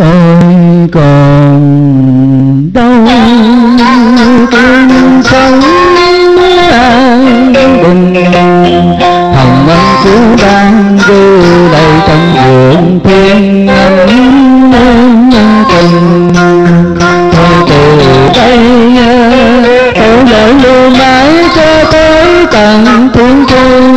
ôi còn đau tương sống an bình hồng ân cứu ban đưa đầy trong vườn thiên ngắm nhân tình thôi từ đây tôi lại lưu mãi cho tới tận thiên cung